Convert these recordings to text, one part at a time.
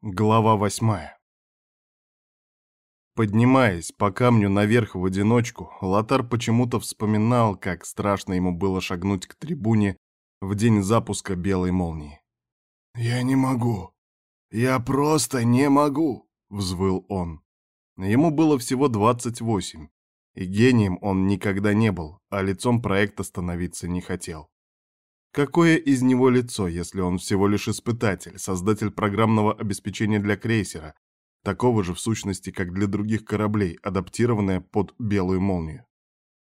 Глава восьмая. Поднимаясь по камню наверх в одиночку, Лотар почему-то вспоминал, как страшно ему было шагнуть к трибуне в день запуска белой молнии. «Я не могу. Я просто не могу», — взвыл он. Ему было всего 28, и гением он никогда не был, а лицом проекта становиться не хотел. Какое из него лицо, если он всего лишь испытатель, создатель программного обеспечения для крейсера, такого же в сущности, как для других кораблей, адаптированное под белую молнию?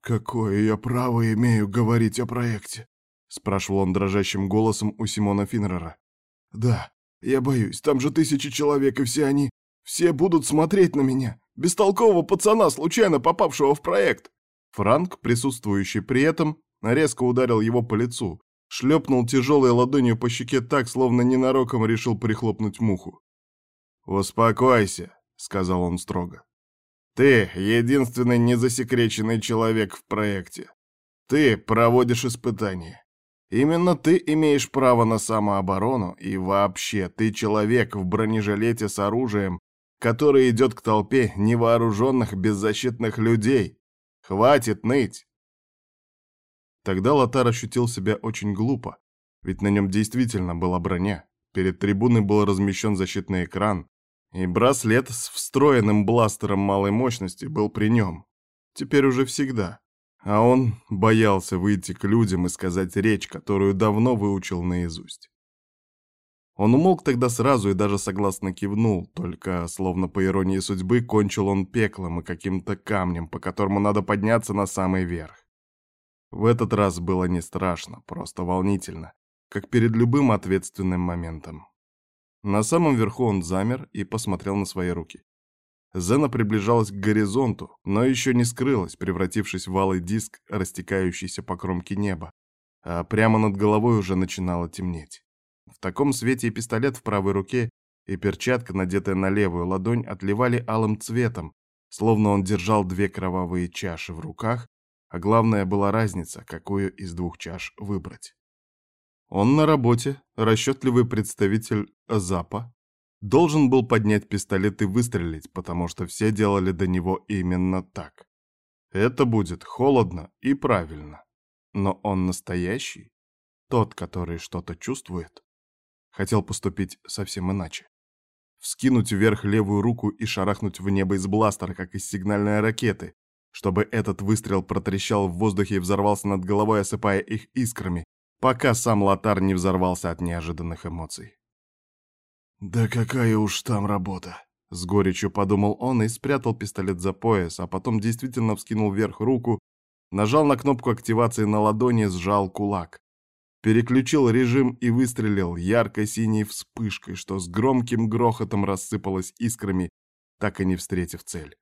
«Какое я право имею говорить о проекте?» — спрашивал он дрожащим голосом у Симона Финнера. «Да, я боюсь, там же тысячи человек, и все они... Все будут смотреть на меня, бестолкового пацана, случайно попавшего в проект!» Франк, присутствующий при этом, резко ударил его по лицу, шлепнул тяжелой ладонью по щеке так, словно ненароком решил прихлопнуть муху. «Успокойся», — сказал он строго. «Ты единственный незасекреченный человек в проекте. Ты проводишь испытания. Именно ты имеешь право на самооборону, и вообще ты человек в бронежилете с оружием, который идет к толпе невооруженных беззащитных людей. Хватит ныть!» Тогда Лотар ощутил себя очень глупо, ведь на нем действительно была броня. Перед трибуной был размещен защитный экран, и браслет с встроенным бластером малой мощности был при нем. Теперь уже всегда. А он боялся выйти к людям и сказать речь, которую давно выучил наизусть. Он умолк тогда сразу и даже согласно кивнул, только, словно по иронии судьбы, кончил он пеклом и каким-то камнем, по которому надо подняться на самый верх. В этот раз было не страшно, просто волнительно, как перед любым ответственным моментом. На самом верху он замер и посмотрел на свои руки. Зена приближалась к горизонту, но еще не скрылась, превратившись в алый диск, растекающийся по кромке неба, а прямо над головой уже начинало темнеть. В таком свете и пистолет в правой руке, и перчатка, надетая на левую ладонь, отливали алым цветом, словно он держал две кровавые чаши в руках а главное была разница, какую из двух чаш выбрать. Он на работе, расчетливый представитель ЗАПа, должен был поднять пистолет и выстрелить, потому что все делали до него именно так. Это будет холодно и правильно. Но он настоящий, тот, который что-то чувствует, хотел поступить совсем иначе. Вскинуть вверх левую руку и шарахнуть в небо из бластера, как из сигнальной ракеты, чтобы этот выстрел протрещал в воздухе и взорвался над головой, осыпая их искрами, пока сам Лотар не взорвался от неожиданных эмоций. «Да какая уж там работа!» — с горечью подумал он и спрятал пистолет за пояс, а потом действительно вскинул вверх руку, нажал на кнопку активации на ладони, сжал кулак. Переключил режим и выстрелил ярко-синей вспышкой, что с громким грохотом рассыпалась искрами, так и не встретив цель.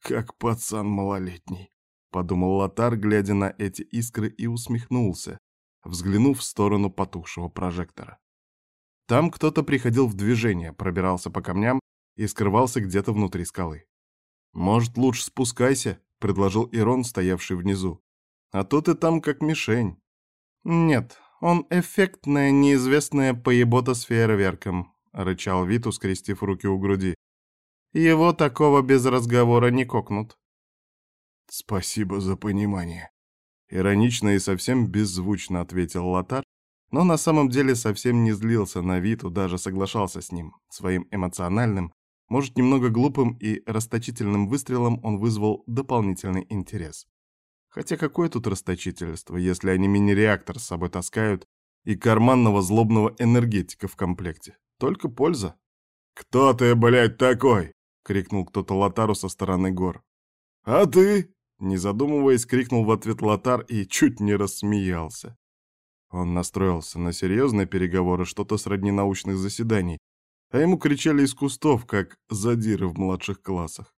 Как пацан малолетний, подумал Лотар, глядя на эти искры, и усмехнулся, взглянув в сторону потухшего прожектора. Там кто-то приходил в движение, пробирался по камням и скрывался где-то внутри скалы. «Может, лучше спускайся?» — предложил Ирон, стоявший внизу. «А то ты там как мишень». «Нет, он эффектная, неизвестная поебота с фейерверком», — рычал Виту, скрестив руки у груди. Его такого без разговора не кокнут. Спасибо за понимание. Иронично и совсем беззвучно ответил Лотар, но на самом деле совсем не злился на Виту, даже соглашался с ним. Своим эмоциональным, может, немного глупым и расточительным выстрелом он вызвал дополнительный интерес. Хотя какое тут расточительство, если они мини-реактор с собой таскают и карманного злобного энергетика в комплекте? Только польза. «Кто ты, блядь, такой?» — крикнул кто-то Лотару со стороны гор. «А ты?» — не задумываясь, крикнул в ответ Лотар и чуть не рассмеялся. Он настроился на серьезные переговоры, что-то сродни научных заседаний, а ему кричали из кустов, как задиры в младших классах.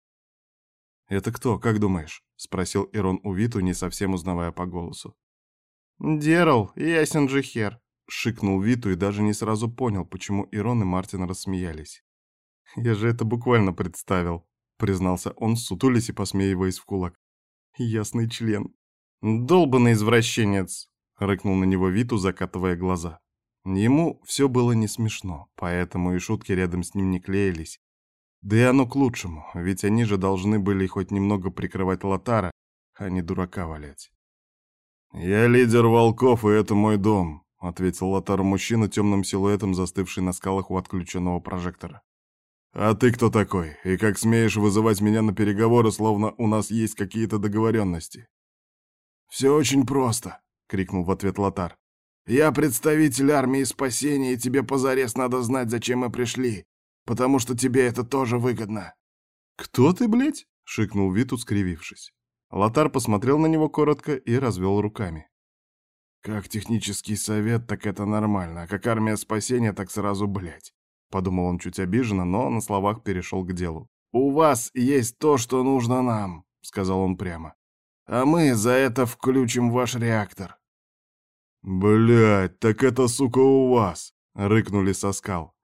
«Это кто, как думаешь?» — спросил Ирон у Виту, не совсем узнавая по голосу. «Дерал, ясен же хер», — шикнул Виту и даже не сразу понял, почему Ирон и Мартин рассмеялись. «Я же это буквально представил», — признался он, сутулясь и посмеиваясь в кулак. «Ясный член». «Долбанный извращенец», — рыкнул на него Виту, закатывая глаза. Ему все было не смешно, поэтому и шутки рядом с ним не клеились. Да и оно к лучшему, ведь они же должны были хоть немного прикрывать Лотара, а не дурака валять. «Я лидер волков, и это мой дом», — ответил Лотар мужчина темным силуэтом, застывший на скалах у отключенного прожектора. «А ты кто такой? И как смеешь вызывать меня на переговоры, словно у нас есть какие-то договоренности?» «Все очень просто», — крикнул в ответ Лотар. «Я представитель армии спасения, и тебе позарез надо знать, зачем мы пришли, потому что тебе это тоже выгодно». «Кто ты, блядь?» — шикнул Виту, скривившись. Лотар посмотрел на него коротко и развел руками. «Как технический совет, так это нормально, а как армия спасения, так сразу, блядь. Подумал он чуть обиженно, но на словах перешел к делу. «У вас есть то, что нужно нам», — сказал он прямо. «А мы за это включим ваш реактор». «Блядь, так это, сука, у вас!» — рыкнули со скал.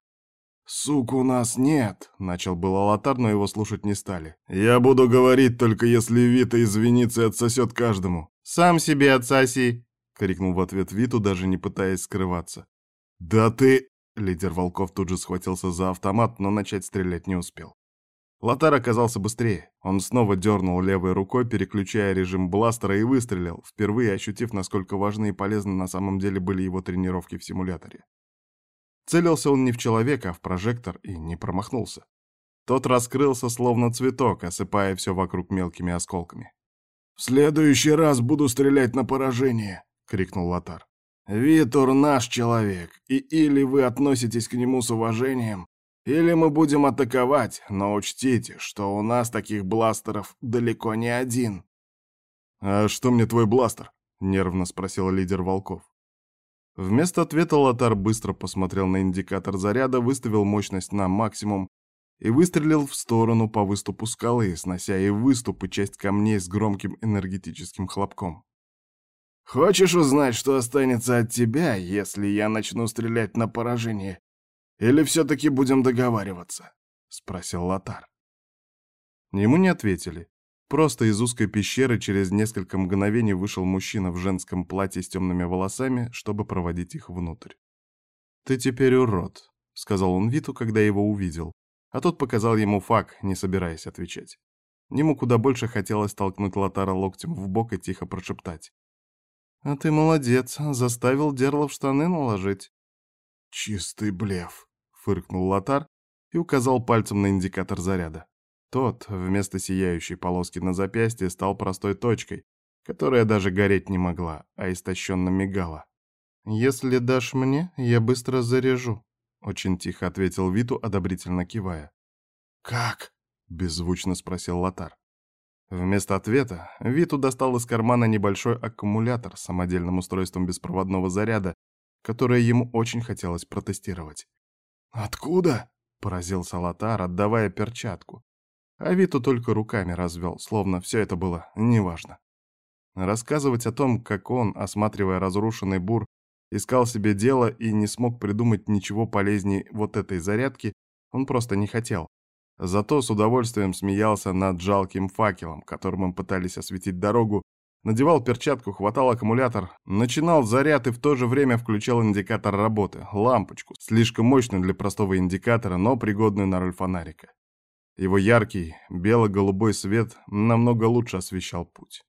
«Сук у нас нет», — начал был Алатар, но его слушать не стали. «Я буду говорить, только если Вита извинится и отсосет каждому». «Сам себе отсоси!» — крикнул в ответ Виту, даже не пытаясь скрываться. «Да ты...» Лидер волков тут же схватился за автомат, но начать стрелять не успел. Лотар оказался быстрее. Он снова дернул левой рукой, переключая режим бластера и выстрелил, впервые ощутив, насколько важны и полезны на самом деле были его тренировки в симуляторе. Целился он не в человека, а в прожектор и не промахнулся. Тот раскрылся, словно цветок, осыпая все вокруг мелкими осколками. «В следующий раз буду стрелять на поражение!» — крикнул Лотар. Витур наш человек, и или вы относитесь к нему с уважением, или мы будем атаковать, но учтите, что у нас таких бластеров далеко не один. «А что мне твой бластер?» — нервно спросил лидер волков. Вместо ответа Лотар быстро посмотрел на индикатор заряда, выставил мощность на максимум и выстрелил в сторону по выступу скалы, снося и выступ, и часть камней с громким энергетическим хлопком. Хочешь узнать, что останется от тебя, если я начну стрелять на поражение? Или все-таки будем договариваться?» — спросил Лотар. Ему не ответили. Просто из узкой пещеры через несколько мгновений вышел мужчина в женском платье с темными волосами, чтобы проводить их внутрь. «Ты теперь урод», — сказал он Виту, когда его увидел, а тот показал ему фак, не собираясь отвечать. Ему куда больше хотелось толкнуть Лотара локтем в бок и тихо прошептать. «А ты молодец, заставил Дерла в штаны наложить». «Чистый блеф», — фыркнул Лотар и указал пальцем на индикатор заряда. Тот, вместо сияющей полоски на запястье, стал простой точкой, которая даже гореть не могла, а истощенно мигала. «Если дашь мне, я быстро заряжу», — очень тихо ответил Виту, одобрительно кивая. «Как?» — беззвучно спросил Лотар. Вместо ответа Виту достал из кармана небольшой аккумулятор с самодельным устройством беспроводного заряда, которое ему очень хотелось протестировать. «Откуда?» — поразился Лотар, отдавая перчатку. А Виту только руками развел, словно все это было неважно. Рассказывать о том, как он, осматривая разрушенный бур, искал себе дело и не смог придумать ничего полезнее вот этой зарядки, он просто не хотел. Зато с удовольствием смеялся над жалким факелом, которым им пытались осветить дорогу, надевал перчатку, хватал аккумулятор, начинал заряд и в то же время включал индикатор работы, лампочку, слишком мощную для простого индикатора, но пригодную на роль фонарика. Его яркий, бело-голубой свет намного лучше освещал путь.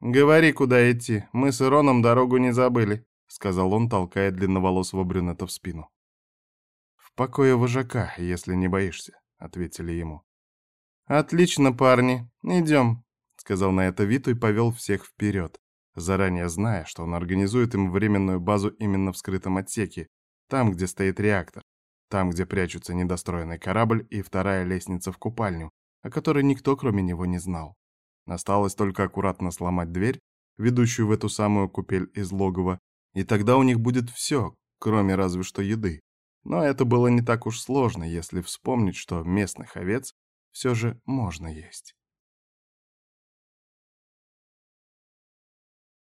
«Говори, куда идти, мы с Ироном дорогу не забыли», — сказал он, толкая длинноволосого брюнета в спину. «В покое вожака, если не боишься», ответили ему. «Отлично, парни, идем», — сказал на это Виту и повел всех вперед, заранее зная, что он организует им временную базу именно в скрытом отсеке, там, где стоит реактор, там, где прячутся недостроенный корабль и вторая лестница в купальню, о которой никто, кроме него, не знал. Осталось только аккуратно сломать дверь, ведущую в эту самую купель из логова, и тогда у них будет все, кроме разве что еды. Но это было не так уж сложно, если вспомнить, что местных овец все же можно есть.